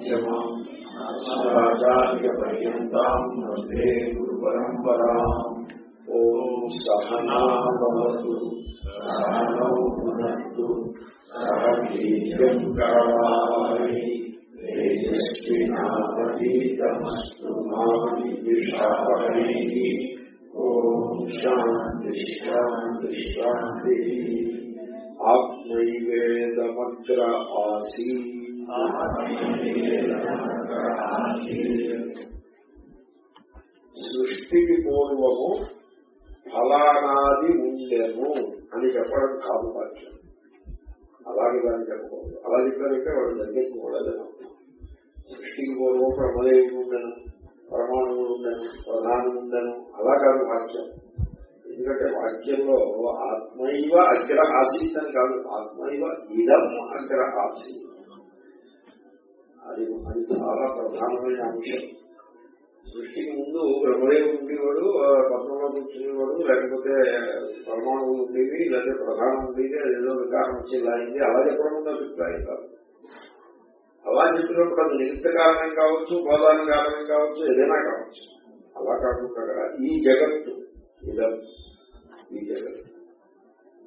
శివ వందే గురు పరంపరా ఓం సహనాభవతు సహనౌ పునత్తు సహ కరవాణి తేజస్వినావతీతమస్తు మా ఓం శాంతి శాంతి శాంతి ఆత్మైవేదమగ్ర ఆసీ సృష్టికి పూర్వము ఫలానాది ఉండెను అని చెప్పడం కాదు వాక్యం. అలాగే దాన్ని చెప్పకూడదు అలా చెప్పారంటే వాడు దగ్గరికి కూడా సృష్టికి పూర్వం ప్రమదేవి ఉండను పరమాణువులు ఉండను ప్రధానం ఉండను. అలా కాదు వాక్యం. ఎందుకంటే వాక్యంలో ఆత్మైవ అగ్ర ఆసీత్ అని కాదు ఆత్మైవ ఇదం అగ్ర ఆసీత్ అది అది చాలా ప్రధానమైన అంశం. సృష్టికి ముందు బ్రహ్మదేవుడు ఉండేవాడు పద్మంలో కూర్చునేవాడు లేకపోతే పరమాణు ఉండేవి లేకపోతే ప్రధానం ఉండేది అది ఏదో వికారం వచ్చేలా అయింది అలా చెప్పడం అభిప్రాయం. కాదు అలా చెప్పినప్పుడు అది నిమిత్త కారణం కావచ్చు బోధాన కారణం కావచ్చు ఏదైనా కావచ్చు. అలా కాకుండా ఈ జగత్తు ఈ జగత్తు.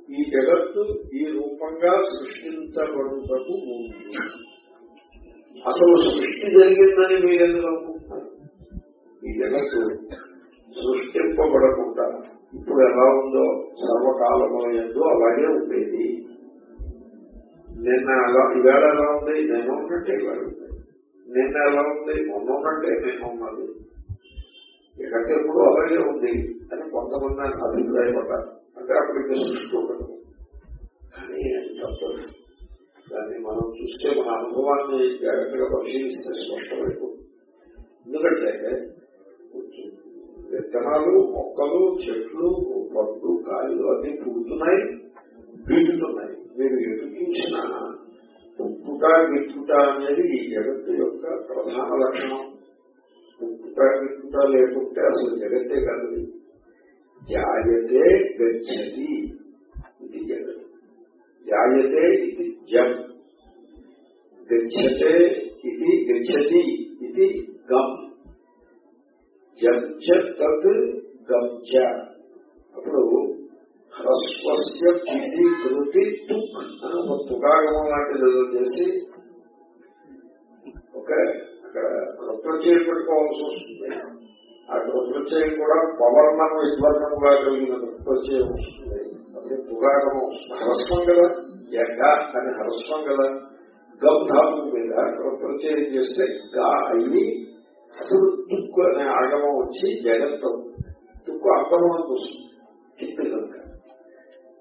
ఈ జగత్తు ఈ రూపంగా సృష్టించబడుటకు ముందు. అసలు సృష్టి జరిగిందని మీరెందుకు అనుకుంటున్నారు? ఈ జగత్తు సృష్టింపబడకుండా ఇప్పుడు ఎలా ఉందో సర్వకాలంలో ఎందో అలాగే ఉండేది. నిన్న ఎలా ఇవాళ ఎలా ఉంది? నేను ఉన్నట్టే ఇవాళ ఉంది. నిన్న ఎలా ఉంది? మొన్న ఉన్నట్టే నేను ఉన్నది. ఇకంటే ఎప్పుడు అలాగే ఉంది. అని కొంతమంది అభిప్రాయపడ్డారు. అంటే అక్కడికి సృష్టి కానీ తప్పదు దాన్ని మనం చూస్తే మన అనుభవాన్ని జాగ్రత్తగా పరిశీలిస్తే స్పష్టమైపోతుంది ఎందుకంటే విత్తనాలు మొక్కలు చెట్లు పళ్ళు కాయలు అన్ని పుడుతున్నాయి గీటుతున్నాయి మీరు ఎటు చూసినా పుట్టుట గిట్టుట అనేది ఈ జగత్తు యొక్క ప్రధాన లక్షణం. పుట్టుట గిట్టుట లేకుంటే అసలు జగత్తే కాదు జాయతే గచ్చతి ఇది జగత్ జాయతే ఇది జం. గచ్చతే ఇది గచ్చతి ఇది గమ్ జంచ తత్ గంచ అప్పుడు హ్రస్వస్య కిటి కృతి తుక్ అని ఒక తుకాగమం లాంటిది ఏదో చేసి ఓకే అక్కడ కృతచయం పెట్టుకోవాల్సి వస్తుంది. ఆ కృతచయం కూడా పవర్ణం విద్వర్ణముగా కలిగిన కృతచయం వస్తుంది. అప్పుడు తుకాగమం హరస్వం కదా ఎడ్డ అని హరస్వం కదా. గమ్ ధాతు మీద కృతచయం చేస్తే గా అయ్యి అప్పుడు తుక్కు అనే ఆగమం వచ్చి జగత్తం తుక్కు అంతమనం వస్తుంది. కనుక.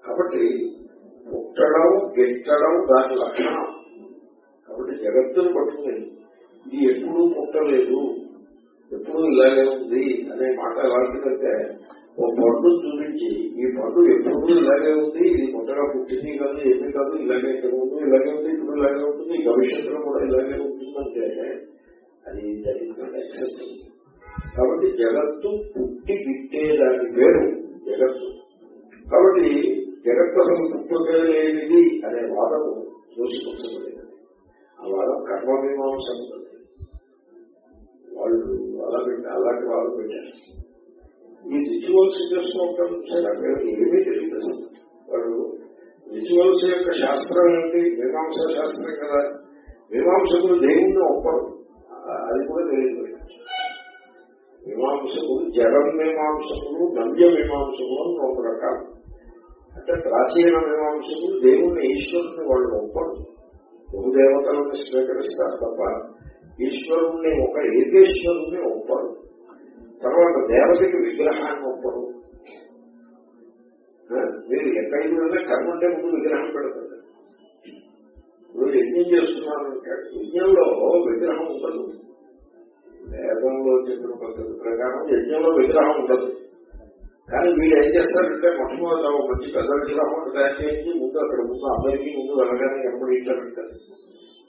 కాబట్టి పుట్టడం గెట్టడం దాని లక్షణం. కాబట్టి జగత్తును పట్టుకుని ఇది ఎప్పుడూ పుట్టలేదు ఎప్పుడూ ఇలాగే ఉంది అనే మాట ఎలాంటిదంటే ఓ పండు చూపించి ఈ పండు ఎప్పుడు ఇలాగే ఉంది ఇది కొత్తగా పుట్టింది కాదు ఏమీ కాదు ఇలాగే ఉంది ఇలాగే ఉంది ఇప్పుడు ఇలాగే ఉంటుంది భవిష్యత్తులో కూడా ఇలాగే ఉంటుందంటే అది జరిగిందంటే కాబట్టి జగత్తు పుట్టి గిట్టేదాని పేరు జగత్తు. కాబట్టి జగత్తు అసలు పుట్టలేనిది లేనిది అనే వాదము దోషించబడేది ఆ వాదం కర్మమీమాంస వాళ్ళు అలా పెట్టి అలాంటి వాళ్ళు పెట్టారు. ఈ రిచువల్స్ చేస్తూ ఉంటారు. సరే ఏమీ తెలియదు. అసలు వాళ్ళు రిచువల్స్ యొక్క శాస్త్రం ఏంటి? మీమాంస శాస్త్రం కదా. మీమాంసకులు దేవుణ్ణి ఒప్పరు? అది కూడా తెలియదు. మీమాంసకులు జగన్ మీమాంసకులు గమ్య మీమాంసకులు అని రెండు రకాలు. అంటే ప్రాచీన మీమాంసకులు దేవుణ్ణి ఈశ్వరుని వాళ్ళు ఒప్పరు. బహుదేవతలను స్వీకరిస్తారు తప్ప ఈశ్వరుణ్ణి ఒక ఏకేశ్వరుణ్ణి ఒప్పరు. తర్వాత దేవతకి విగ్రహాన్ని ఒప్పరు. మీరు ఎక్కడైనా కర్మంటే ముందు విగ్రహం పెడతారు. ఇప్పుడు యజ్ఞం చేస్తున్నాను యజ్ఞంలో విగ్రహం ఉండదు. వేదంలో చెప్పిన పద్ధతి ప్రకారం యజ్ఞంలో విగ్రహం ఉండదు. కానీ వీళ్ళు ఏం చేస్తారంటే మొట్టమొదటి మంచి పెద్ద విగ్రహం తయారు చేయించి ముందు అక్కడ ముందు అందరికీ ముందు వెళ్ళగానే కనబడించారంటారు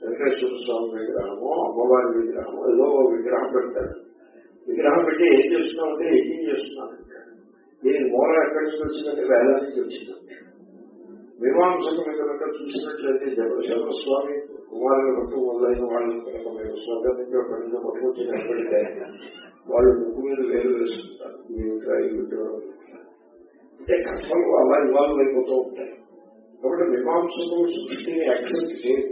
వెంకటేశ్వర స్వామి విగ్రహము అమ్మవారి విగ్రహము ఏదో ఓ విగ్రహం పెడతారు. విగ్రహం పెట్టి ఏం చేస్తున్నామంటే యజ్ఞం చేస్తున్నాను దీనికి మూల ఎక్కడి నుంచి వచ్చిందంటే వేల నుంచి వచ్చిందంటే. మీమాంసకు మీద కనుక చూసినట్లయితే శబరస్వామి కుమారుల భక్తు మొదలైన వాళ్ళని కనుక మేము స్వర్గం నుంచి అక్కడి నుంచి పట్టుకొచ్చినట్లయితే వాళ్ళు ముక్కు మీద వేలు వేసుకుంటారు. ఈ విగ్రహం ఈ విగ్రహం అంటే కష్టలు అలా ఇవాల్వ్ అయిపోతూ ఉంటాయి. కాబట్టి మీమాంసకు సృష్టిని యాక్సెప్ట్ చేయదు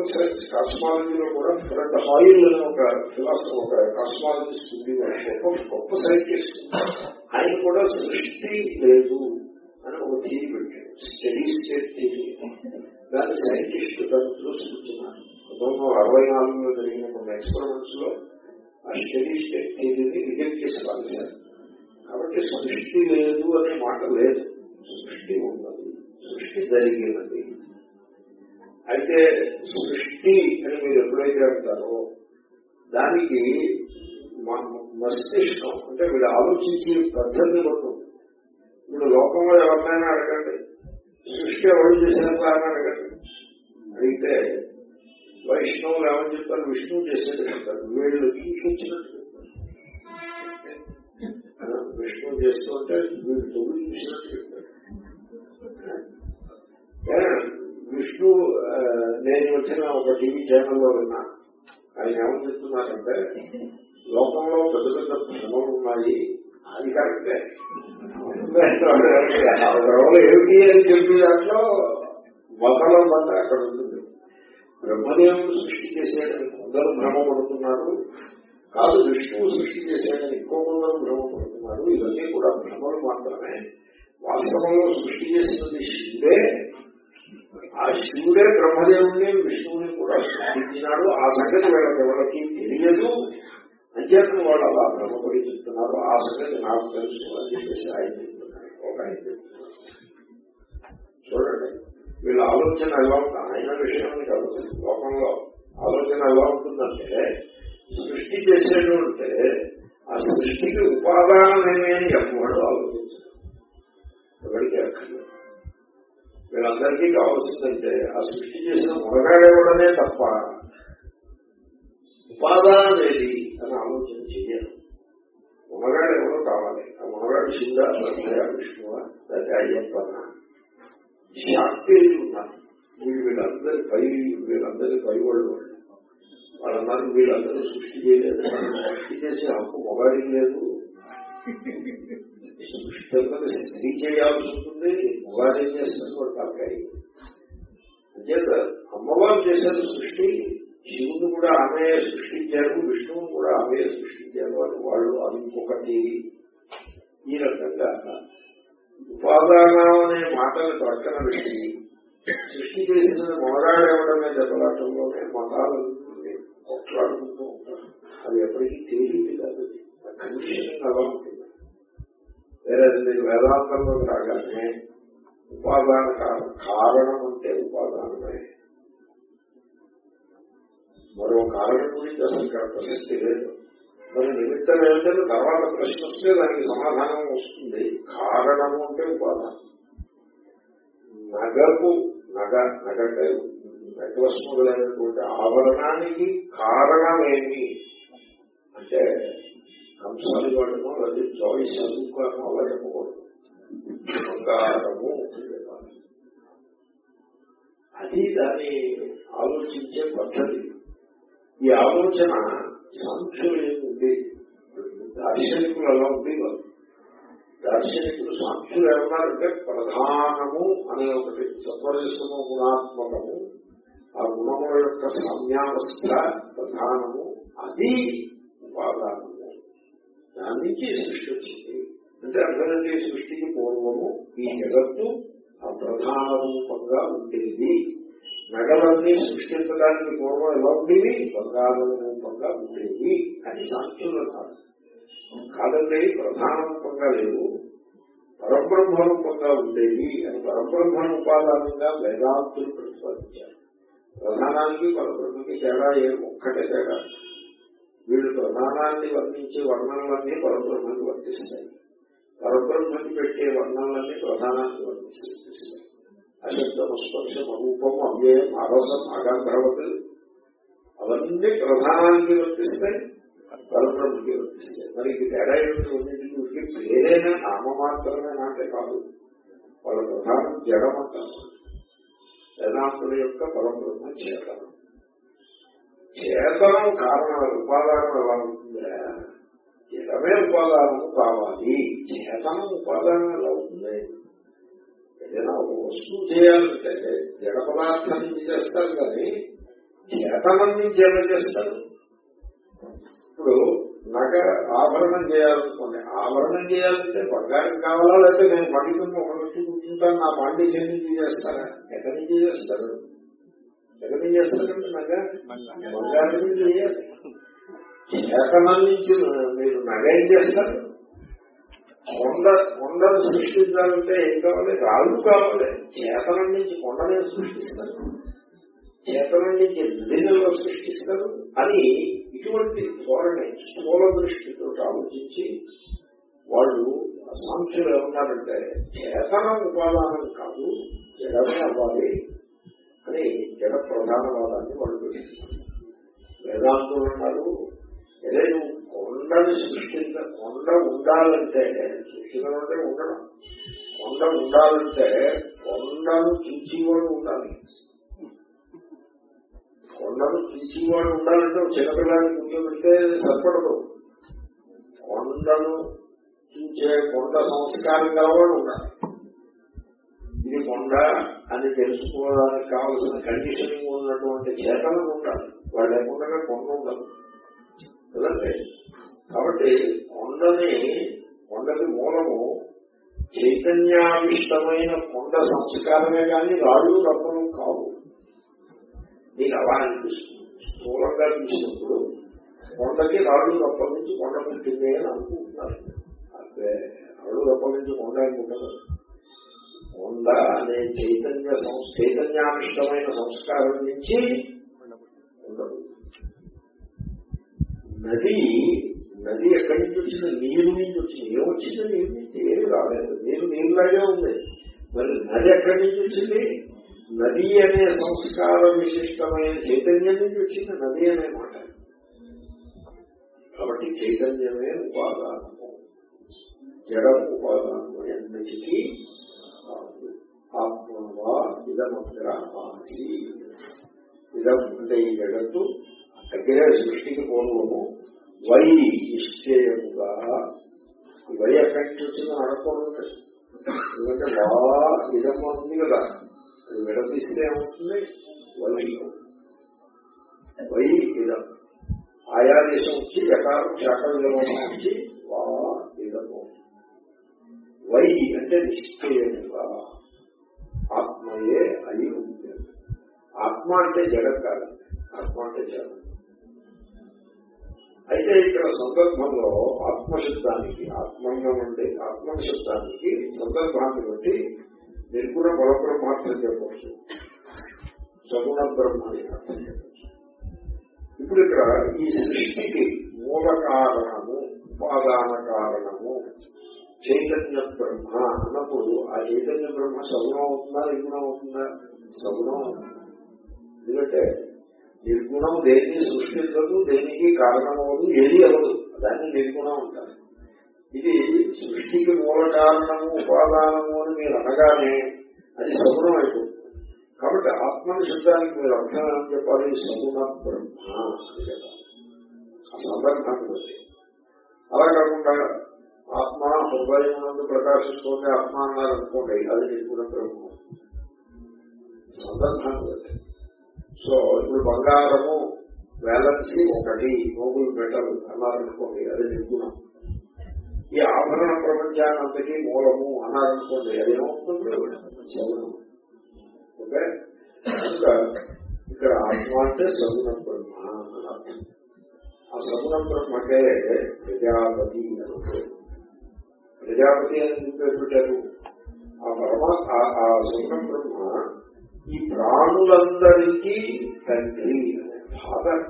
మోడర్న్ సైన్స్ కాస్మాలజీలో కూడా ఫ్రెడ్ హాయిల్ అనే ఒక ఫిలాసఫర్ ఒక కాస్మాలజిస్ట్ ఉంది. గొప్ప గొప్ప సైంటిస్ట్ ఆయన కూడా సృష్టి లేదు అని ఒక థీరీ పెట్టాడు. స్టడీ స్టేట్ థీరీ దాన్ని సైంటిస్ట్ దాంట్లో చూసుకుంటున్నారు పంతొమ్మిది అరవై నాలుగులో జరిగిన కొన్ని ఎక్స్పెరిమెంట్స్లో ఆ స్టడీ స్టేట్ థీరీని రిజెక్ట్ చేసి పాలిశారు కాబట్టి సృష్టి లేదు అనే మాట లేదు. సృష్టి ఉన్నది. సృష్టి జరిగినది. అయితే సృష్టి అని మీరు ఎప్పుడైతే అంటారో దానికి మస్తిష్కం అంటే వీళ్ళు ఆలోచించే పద్ధతిని బట్టి ఇప్పుడు లోకంలో ఎవరినైనా అడగండి. సృష్టి ఎవరు చేసినట్లా అని అడగండి. అడిగితే వైష్ణవులు ఏమని చెప్తారు? విష్ణువు చేసేది చెప్తారు వీళ్ళు చూసి వచ్చినట్టు చెప్తారు. ఆ, విష్ణువు చేస్తుంటే వీళ్ళు తొమ్మిది చూసినట్టు చెప్తారు. విష్ణు నేను వచ్చిన ఒక టీవీ ఛానల్లో విన్నా. ఆయన ఏమని చెప్తున్నారంటే లోకంలో పెద్ద పెద్ద భ్రమలు ఉన్నాయి అది కరెక్టే. భ్రమలు ఏమిటి అని చెప్పి దాంట్లో మతలం వల్ల అక్కడ ఉంటుంది. బ్రహ్మదేవుడు సృష్టి చేసేయడానికి కొందరు భ్రమపడుతున్నారు కాదు విష్ణువు సృష్టి చేసేయడానికి ఎక్కువ కొందరు భ్రమపడుతున్నారు ఇవన్నీ కూడా భ్రమలు మాత్రమే. వాస్తవంలో సృష్టి చేసినది శివుడే. ఆ శివుడే బ్రహ్మదేవుడిని విష్ణువుని కూడా సృష్టించినాడు ఆ సంగతి వీళ్ళకి ఎవరికి తెలియదు. అంచేతను వాళ్ళు అలా భ్రమపడి చెప్తున్నారు. ఆ సంగతి నాకు తెలుసు అని చెప్పేసి ఆయన చెప్తున్నారు. ఒక ఆయన చెప్తున్నారు. చూడండి. వీళ్ళ ఆలోచన ఎలా ఉంటుంది ఆయన విషయం కాదు లోకంలో ఆలోచన ఎలా ఉంటుందంటే సృష్టి చేసేది ఉంటే ఆ సృష్టికి ఉపాదానమేమి అని ఎవ్వడు ఆలోచించారు ఎవరికి అక్కర్లేదు వీళ్ళందరికీ కావాల్సిందంటే ఆ సృష్టి చేసిన మురగాయ కూడానే తప్ప ఉపాదానం అనేది అని ఆలోచన చెయ్యాలి మునగాడు ఎవరో కావాలి. ఆ మునగాడు శివుడా శ్రద్ధయ విష్ణువా లేకపోతే అయ్యప్పనా శాక్తేయులు ఉన్నారు వీళ్ళు వీళ్ళందరి పై వీళ్ళందరి పై వాళ్ళు. వాళ్ళు వాళ్ళందరూ వీళ్ళందరూ సృష్టి చేయలేదు. సృష్టి చేసే హక్కు మొగాడికి లేదు. సృష్టి స్త్రీ చేయాల్సి ఉంటుంది. మొగాడు ఏం చేస్తారు తలకాయ అంచేత అమ్మవారు చేశారు సృష్టి శివుడు కూడా ఆమె సృష్టించారు విష్ణువు కూడా ఆమె సృష్టించారు వాళ్ళు వాళ్ళు అది ఇంకొకటి ఈ రకంగా ఉపాదానం అనే మాటలు పక్కన పెట్టి సృష్టి చేసిన మొదలాడేవడమే దెబ్బలాటంలోనే మతాలన్నీ కొట్లాడుకుంటూ ఉంటారు. అది ఎప్పటికీ తెలియదు కాదు. కండిషన్ అలా ఉంటుంది. వేరే మీరు వేదాంతంలోకి రాగానే ఉపాదాన కారణం కారణం అంటే ఉపాదానమే. మరో కారణం గురించి అసలు ఇక్కడ ప్రసక్తి లేదు. మరి నిమిత్తం ఏంటంటే తర్వాత ప్రశ్న వస్తే దానికి సమాధానం వస్తుంది. కారణము అంటే ఉపాదానం. నగకు నగ నగంటే నెక్లెస్ మొదలైనటువంటి ఆభరణానికి కారణమేమి? అంటే కంసాలి వాడమో లేదా జాయిస్ చదువుకోవడమో అలా చెప్పకూడదు. బంగారము అది దాన్ని ఆలోచించే పద్ధతి. ఈ ఆలోచన సంఖ్యలు ఏముంది దార్శనికులు అలా ఉంది దార్శనికులు సాంఖ్యులు ఏమన్నారంటే ప్రధానము అనే ఒకటి సత్వరజము గుణాత్మకము ఆ గుణముల యొక్క సమ్యావస్థ ప్రధానము అది ఉపాదానము. దాని నుంచి సృష్టి వచ్చింది. అంటే అర్థమంటే సృష్టికి పూర్వము ఈ జగత్తు ఆ ప్రధాన రూపంగా ఉండేది. నగలన్నీ సృష్టించడానికి పూర్వం ఎలా ఉండేవి? బంగారం రూపంగా ఉండేవి. అని సాక్షులు కాదు. కాదండి ప్రధాన రూపంగా లేవు. పరబ్రహ్మ రూపంగా ఉండేవి. అని పరబ్రహ్మ ఉపాదానంగా వేదాంతులు ప్రతిపాదించారు. ప్రధానానికి పరబ్రహ్మకి తేడా ఏం? ఒక్కటే తేడా. వీళ్ళు ప్రధానాన్ని వర్ణించే వర్ణనలన్నీ పరబ్రహ్మని వర్తిస్తాయి. పరబ్రహ్మకి పెట్టే వర్ణాలన్నీ ప్రధానాన్ని వర్ణిస్తుంది అశబ్దం స్పర్శం రూపం అవ్యయం అరసం అగంధర్వత అవన్నీ ప్రధానానికి వర్తిస్తాయి పరబ్రహ్మకి వర్తిస్తాయి మరి ఇది తేడా ఏమిటి? పేరైనా నామ మాత్రమే నాటే కాదు. వాళ్ళ ప్రధానం జడమంటారు వేదాంతుల యొక్క పరబ్రహ్మ చేతనం. చేతనం కారణాలు ఉపాదానం ఎలా ఉంటుందా? జడమే ఉపాదానము కావాలి. చేతనం ఉపాదానం ఎలా అవుతుంది. ఏదైనా ఒక వస్తువు చేయాలంటే జడ పదార్థం నుంచి చేస్తారు కానీ చేతనం నుంచి ఎలా చేస్తారు. ఇప్పుడు నగ ఆభరణం చేయాలనుకోండి ఆభరణం చేయాలంటే బంగారం కావాలా లేకపోతే నేను పండితుని ఒక వ్యక్తి కూర్చుంటాను నా పాండిత్యం నుంచి చేస్తారా? ఎక్కడి నుంచి చేస్తారు? ఎక్కడి నుంచి చేస్తారంటే నగ? బంగారం నుంచి చేయాలి. చేతనం నుంచి మీరు నగేం చేస్తారు? కొండ కొండను సృష్టించాలంటే ఏం కావాలి? రాళ్ళు కావాలి. చేతనం నుంచి కొండనే సృష్టిస్తారు. చేతనం నుంచి నదిలో సృష్టిస్తారు. అని ఇటువంటి ధోరణి స్థూల దృష్టితో ఆలోచించి వాళ్ళు సాంఖ్యులు ఏమన్నారంటే చేతనం ఉపాదానం కాదు జడమే అవ్వాలి అని జడ ప్రధానవాదాన్ని వాళ్ళు వేదాంతులు అన్నారు అదే నువ్వు కొండని సృష్టించ కొండ ఉండాలంటే సృష్టించాలంటే ఉండడం కొండ ఉండాలంటే కొండను చూసేవాడు ఉండాలి. కొండను చూసేవాడు ఉండాలంటే చిన్నపిల్లాన్ని కూర్చోబెడితే సరిపడదు. కొండను చూచే కొండ సంస్కారం గలవాడు ఉండాలి. ఇది కొండ అని తెలుసుకోవడానికి కావలసిన కండిషనింగ్ ఉన్నటువంటి చేతనం ఉండాలి. వాళ్ళు లేకుండా కొండ ఉండదు. కదండి కాబట్టి కొండని కొండకి మూలము చైతన్యావిష్టమైన కొండ సంస్కారమే కానీ రాళ్ళు రప్పలు కావు నీకు అలా అనిపిస్తుంది. స్థూలంగా చూసినప్పుడు కొండకి రాళ్ళు రప్పల నుంచి కొండ పుట్టింది అని అనుకుంటున్నారు. అంటే రాళ్ళు రప్పల నుంచి కొండ అనుకుంటారు కొండ అనే చైతన్య చైతన్యావిష్టమైన సంస్కారం నుంచి ఉండదు నది నది ఎక్కడి నుంచి వచ్చింది నీరు నుంచి వచ్చింది ఏమొచ్చింది నీరు నుంచి ఏమి రాలేదు. నీరు నీరులాగే ఉంది. మరి నది ఎక్కడి నుంచి వచ్చింది? నది అనే సంస్కార విశిష్టమైన చైతన్యం నుంచి వచ్చింది. నది అనే మాట. కాబట్టి చైతన్యమే ఉపాదానము. జడ ఉపాదానము ఎన్నిటికీ ఆత్మవా ఇదమగ్రహాసి. ఇదం అంటే ఈ జగత్తు దగ్గరే సృష్టికి పూర్వము వై నిశ్చయముగా వై ఎఫెక్ట్ నుంచి అనుకోండి ఎందుకంటే బాగా ఇదమ్మ ఉంది కదా. అది విడదీస్తే ఏమవుతుంది? వై వై ఇదం ఆయా దేశం వచ్చి ఎకారం శాఖ వచ్చి వా ఇదము వై అంటే నిశ్చయముగా ఆత్మయే అయి ఉంది ఆత్మ అంటే జగత్ కాదు. ఆత్మ అంటే జగత్. అయితే ఇక్కడ సందర్భంలో ఆత్మశబ్దానికి ఆత్మంగా ఉండే ఆత్మశబ్దానికి సందర్భాన్ని బట్టి నిర్గుణ పరబ్రహ్మార్థం చెప్పవచ్చు. సగుణ బ్రహ్మాన్ని అని అర్థం చెప్పచ్చు ఇప్పుడు ఇక్కడ ఈ సృష్టికి మూల కారణము ఉపాదాన కారణము చైతన్య బ్రహ్మ అన్నప్పుడు ఆ చైతన్య బ్రహ్మ సగుణం అవుతుందా నిర్గుణం అవుతుందా? సగుణం అవుతుంది. ఎందుకంటే నిర్గుణం దేన్ని సృష్టించదు దేనికి కారణమవదు ఏది అవ్వదు. దాన్ని నిర్గుణం అంటారు. ఇది సృష్టికి మూల కారణము ఉపాదానము అని మీరు అనగానే అది సగుణం అయిపోతుంది కాబట్టి ఆత్మనిషిద్ధానికి మీరు అర్థం ఏమని చెప్పాలి? సగుణ బ్రహ్మ అని చెప్పాలి. ఆ సందర్భాన్ని బట్టి అలా కాకుండా ఆత్మ హృదయం నుండి ప్రకాశిస్తుంది ఆత్మ అన్నారు అనుకోండి అది నిర్గుణ బ్రహ్మ. సందర్భాన్ని బట్టి సో ఇప్పుడు బంగారము వేలన్సీ ఒకటి నోబుల్ మెటల్ అన్నారనుకోండి అది నిర్గుణం ఈ ఆభరణ ప్రపంచానంతకీ మూలము అన్నారనుకోండి అది ఏమవుతుంది సగుణం ఓకే? కనుక ఇక్కడ ఆత్మ అంటే సగుణ బ్రహ్మ అని అర్థం. ఆ సగుణ బ్రహ్మకే ప్రజాపతి అని ప్రజాపతి అని చెప్పారు ఆ పరమ ఆ సగుణ బ్రహ్మ ఈ ప్రాణులందరికీ తండ్రి ఫాదర్.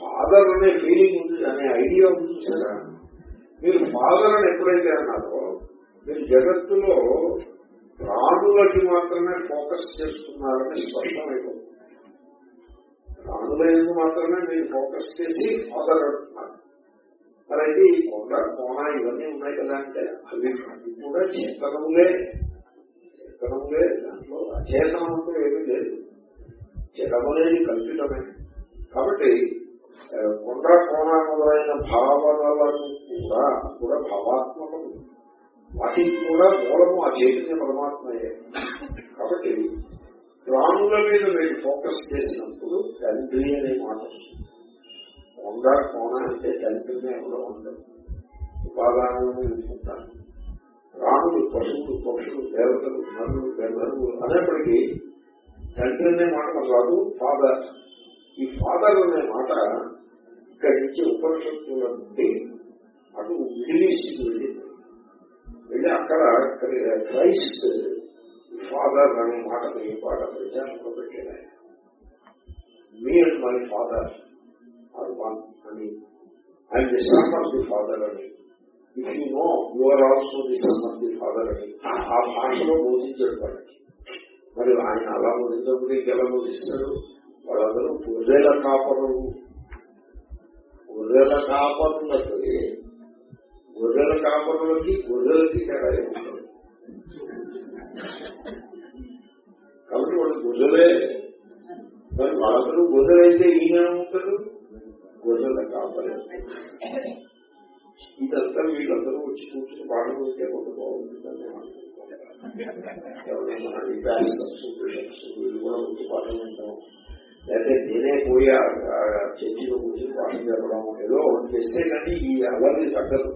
ఫాదర్ అనే ఫీలింగ్ ఉంది అనే ఐడియా ఉంది చూసారా? మీరు ఫాదర్ అని ఎప్పుడైతే అన్నారో మీరు జగత్తులో ప్రాణులకి మాత్రమే ఫోకస్ చేస్తున్నారని స్పష్టమైపోతుంది. ప్రాణులైన మాత్రమే మీరు ఫోకస్ చేసి ఫాదర్ అంటున్నారు. మరి అయితే ఈ కొండ కోణ ఇవన్నీ ఉన్నాయి కదా అంటే అవి అవి కూడా చేతనములే. చేతనములే దాంట్లో అచేతనంతో ఏమీ లేదు. జగములేని కల్పితమే. కాబట్టి కొండ కోణ మొదలైన భావనలను కూడా కూడా భావాత్మకం వాటికి కూడా మూలము ఆ చైతన్య పరమాత్మయే. కాబట్టి ప్రాణుల మీద మీరు ఫోకస్ చేసినప్పుడు తండ్రి అనే మాట వస్తుంది. కొండ కోణ అంటే తండ్రిని ఎవరో ఉండదు ఉపాదానాలను ఎంచుకుంటారు రాముడు పశువులు పక్షులు దేవతలు నరులు గంధర్వులు అనేప్పటికీ తండ్రి అనే మాట మనకు రాదు. ఫాదర్ ఈ ఫాదర్ అనే మాట ఇక్కడి నుంచి ఉపనిషత్తుల నుండి అటు మిడిల్ ఈస్ట్ వెళ్ళింది వెళ్ళి అక్కడ క్రైస్ట్ ఫాదర్ అనే మాట మీ పాట ప్రచారంలో పెట్టారు. Me and my father are one అని ఆయన the son of the father అని if you know you are also the son of the father అని ఆ భాషలో బోధించాడు వాళ్ళకి మరి ఆయన అలా బోధించినప్పుడు ఎలా బోధిస్తాడు? వాళ్ళందరూ గొర్రెల కాపరు గొర్రెల కాపరులకి గొర్రెల కాపరులకి గొర్రెలకి తేడా ఏముంటుంది కాబట్టి వాళ్ళు గొర్రెలే. మరి వాళ్ళందరూ గొర్రెలైతే ఈయన ఉంటారు గొర్రెల కాపరే. ఇదంతా వీళ్ళందరూ వచ్చి కూర్చుని పాటలు ఉంటే కొంత బాగుంటుందని ఎవరైనా ఈ ప్యాసెస్ వీళ్ళు కూడా వచ్చి పాటలు వింటాం లేకపోతే నేనే పోయి చర్చిలో కూర్చొని పాటలు చెప్పడం ఏదో ఒకటి చేస్తే కానీ ఈ అల్లరి తగ్గదు.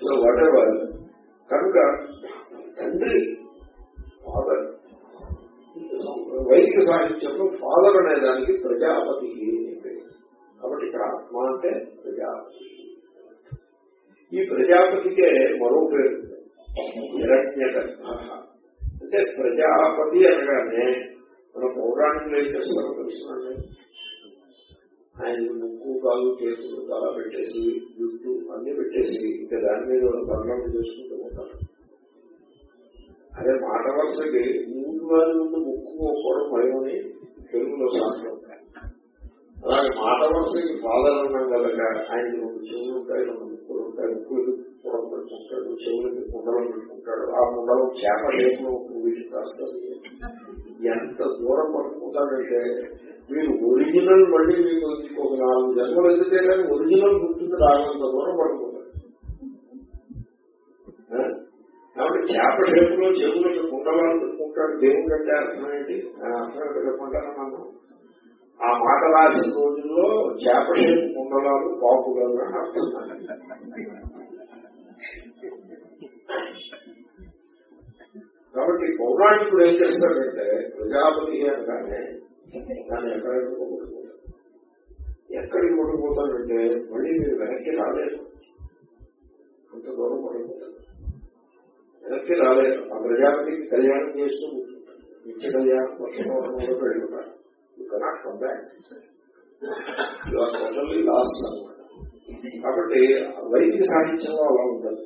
సో వాట్ కనుక తండ్రి ఫాదర్ వైదిక సాహిత్యంలో ఫాదర్ అనేదానికి ప్రజాపతి కాబట్టి ఇక్కడ ఆత్మ అంటే ప్రజాపతి ఈ ప్రజాపతికే మరో పేరు హిరణ్యగర్భ అంటే ప్రజాపతి అనగానే మన పౌరాణికులు ఏం చేస్తారో తెలుసునండి ఆయన ముక్కు కాలు చేతులు తల పెట్టేసి జుట్టు అన్ని పెట్టేసి ఇంకా దాని మీద బంధం చేసుకుంటూ ఉంటారు అదే మాట వరుసకి మూడు వారి ముందు ముక్కు పోకపోవడం భయమని తెలుగులో శాస్త్రం అలాగే మాట వరుసకి ఫాదర్ అన్నాం కనుక ఆయనకి రెండు చెవులు ఉంటాయి రెండు ముక్కులు ఉంటాయి ముక్కులు పొలం పెట్టుకుంటాడు చెవులకి కుండలం పెట్టుకుంటాడు. ఆ కుండలం చేప లేకుండా వీటి కాస్తుంది ఎంత దూరం పట్టుకుంటాడంటే మీరు ఒరిజినల్ మళ్ళీ మీకు ఒక నాలుగు జన్మలు ఎదిగితే కానీ ఒరిజినల్ గుర్తుంది రానంత దూరం పడుకుంటారు కాబట్టి చేప షేపులో చెవులకి కుండలాలు పెట్టుకుంటాడు. దేవుడు అంటే అర్థం ఏంటి? అర్థం ఏంటో ఆ మాట రాసిన రోజుల్లో చేప షేపు కుండలాలు పాపుగలు అని అర్థం. కాబట్టి పౌరాణికుడు ఏం చేస్తాడంటే ప్రజాపతి అనగానే దాన్ని ఎక్కడికి కొట్టుకుంటాడు ఎక్కడికి కొట్టుకుపోతాడంటే మళ్ళీ మీరు వెనక్కి రాలేదు అంత దూరం పడిపోతాడు వెనక్కి రాలేదు ఆ ప్రజాపతికి కళ్యాణం చేస్తూ కూర్చుంటాడు నిత్య కళ్యాణం వర్షంలో వెళ్ళిపోతాడు you cannot come back totally lost కాబట్టి వైద్య సాహిత్యంలో అలా ఉండదు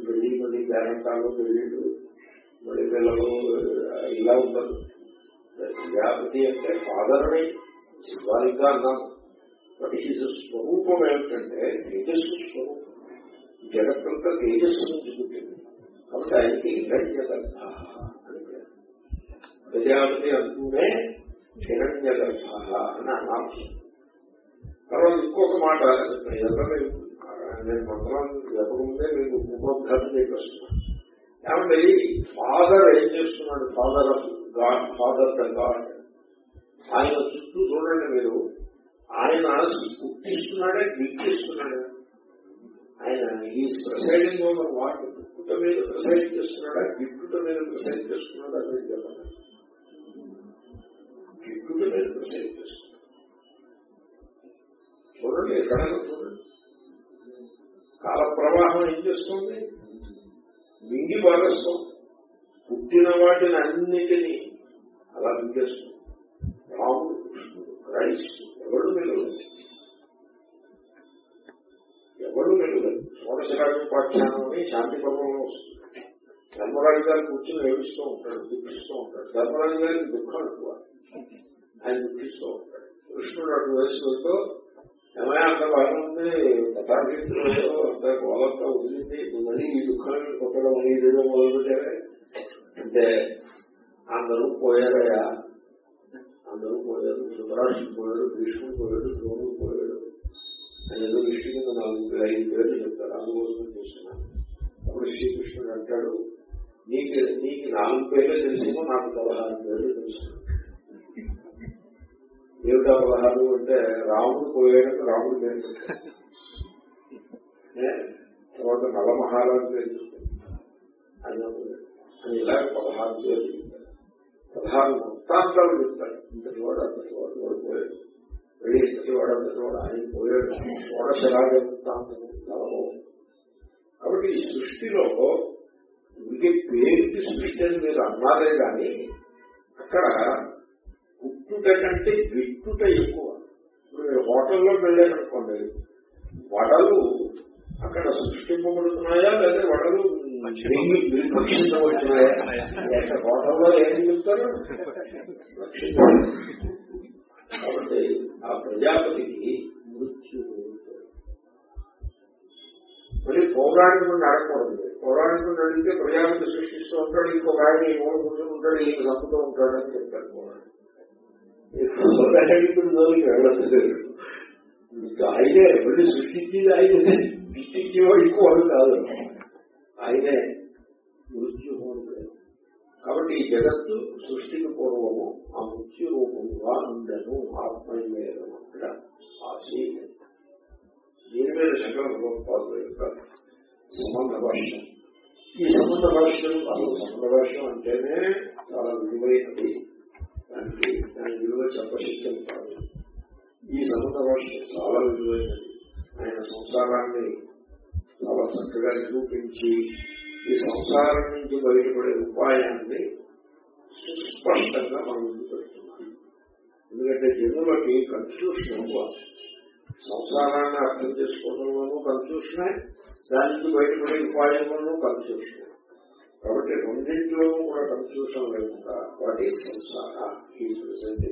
పెళ్ళి మళ్ళీ గ్యారంటాలు పెళ్ళిళ్ళు మళ్ళీ పిల్లలు ఇలా ఉండదు ప్రజాపతి అంటే ఫాదర్ని సింబాలిక్గా అన్నాను బట్ ఈ స్వరూపం ఏమిటంటే తేజస్సు స్వరూపం. జగత్తంతా తేజస్సు నుంచి పుట్టింది. కాబట్టి ఆయనకి హిరణ్యగర్భ అని ప్రజాపతి అంటూనే హిరణ్యగర్భ అని అనాల్సి తర్వాత ఇంకొక మాట నేను మంత్రం చెప్పకముందే మీకు ఉపోద్ఘాతం చేస్తున్నాను ఏమంటే ఫాదర్ ఏం చేస్తున్నాడు? Father of god father the god. ఆయన చుట్టూ చూడండి మీరు. ఆయన పుట్టిస్తున్నాడే గిట్టిస్తున్నాడే ఆయన ఈ ప్రసైడింగ్ ఓవర్ వాట్ గిట్టుట మీద ప్రసైడ్ చేస్తున్నాడా గిట్టుట మీద ప్రసైడ్ చేస్తున్నాడా మీరు చెప్పండి. గిట్టుట మీద ప్రిసైడ్ చేస్తున్నాడు చూడండి ఎక్కడైనా చూడండి. కాల ప్రవాహం ఏం చేస్తుంది? మింగి పారేస్తుంది పుట్టిన వాటిని అన్నిటినీ అలా మింగేస్తుంది. రాముడు కృష్ణుడు క్రైస్తు ఎవరు నిలవలేదు ఎవరు నిలవలేదు షోడశరాజోపాఖ్యానం అని శాంతి పర్వంలో వస్తుంది. ధర్మరాజు గారు కూర్చొని ఏడుస్తూ ఉంటాడు దుఃఖిస్తూ ఉంటాడు. ధర్మరాజు గారికి దుఃఖం ఎక్కువ. ఆయన దుఃఖిస్తూ ఉంటాడు కృష్ణుడు అటు వయసులతో ఏమైనా అంత బాగుంది ఉంది కథాకీర్తులు అంత గోలంతా వదిలింది మళ్ళీ ఈ దుఃఖాన్ని కొట్టడం మళ్ళీ ఇదేదో మొదలుపెట్టారే అంటే అందరూ పోయారయ్యా అందరూ పోయారు? ధృతరాష్ట్రుడు పోయాడు భీష్ముడు పోయాడు ద్రోణుడు పోయాడు ఆయన ఏదో దృష్టి కింద నాలుగు ఐదు పేర్లు చెప్తారు అందుకోసం చేస్తున్నాను అప్పుడు శ్రీకృష్ణుడు అంటాడు నీకు నీకు నాలుగు పేర్లు తెలిసేమో నాకు పదహారు పేర్లు తెలుసు ఏమిటా పదహారు అంటే రాముడు పోయాడు రాముడు పేరు తర్వాత నలమహారాజు పేరు చెప్పాడు. అని ఇలాగ పదహారు పేరు పదహారు వృత్తాంతాలు చెప్తాడు ఇంతటి వాడు అంతటి వాడు వాడు పోయాడు. వెళ్ళి ఇంతటి వాడు అంతటి వాడు ఆయన పోయాడు. షోడశరాజ వృత్తాంతం నలభం కాబట్టి ఈ సృష్టిలో ఇంకే పేరుకి సృష్టి అని మీరు అన్నారే కానీ అక్కడ పుట్టుట కంటే గిట్టుట ఎక్కువ. ఇప్పుడు మీరు హోటల్లో వెళ్ళారనుకోండి వడలు అక్కడ సృష్టింపబడుతున్నాయా లేదా వడలు భక్షించబడుతున్నాయా లేక హోటల్లో ఏం చెప్తారు. కాబట్టి ఆ ప్రజాపతికి మృత్యు మళ్ళీ పౌరాణికుడిని అడగకూడదు. పౌరాణికుడిని అడిగితే ప్రజాపతి సృష్టిస్తూ ఉంటాడు ఇంకొక ఆయన ఈ మూడు ఉంటాడు ఈయన చంపుతూ ఉంటాడు అని చెప్తారు పౌరాణికుడు పౌరాణికుడు జోలికి వెళ్ళదు ఆయనే మళ్ళీ సృష్టించేది ఆయనే సృష్టించేవాడు ఎక్కువ వాడు కాదు ఆయనే మృత్యుహోడు కాబట్టి ఈ జగత్తు సృష్టికి పూర్వము ఆ మృత్యు రూపముగా ఉండను. ఆత్మీయమైన అక్కడ ఆశీ దీని మీద శంకర భగవత్పాదుల యొక్క సంబంధ భాష్యం. ఈ సంబంధ భాష్యం అసలు సంబంధ భాష్యం అంటేనే చాలా విలువైనది. దానికి దాని విలువ చెప్పశక్యం కాదు. ఈ సమంత భాష చాలా విలువైనది. ఆయన సంసారాన్ని చాలా చక్కగా నిరూపించి ఈ సంసారం నుంచి బయటపడే ఉపాయాన్ని సుస్పష్టంగా మనం పెడుతున్నాం. ఎందుకంటే జనులకి కన్ఫ్యూషన్ ఎక్కువ సంసారాన్ని అర్థం చేసుకోవడంలోనూ కన్ఫ్యూషనే దాని నుంచి బయటపడే ఉపాయంలోనూ కన్ఫ్యూషన్ కాబట్టి రెండింటిలోనూ కూడా కన్ఫ్యూషన్ లేకుండా వాటి సంసార ఈ ప్రజెంట్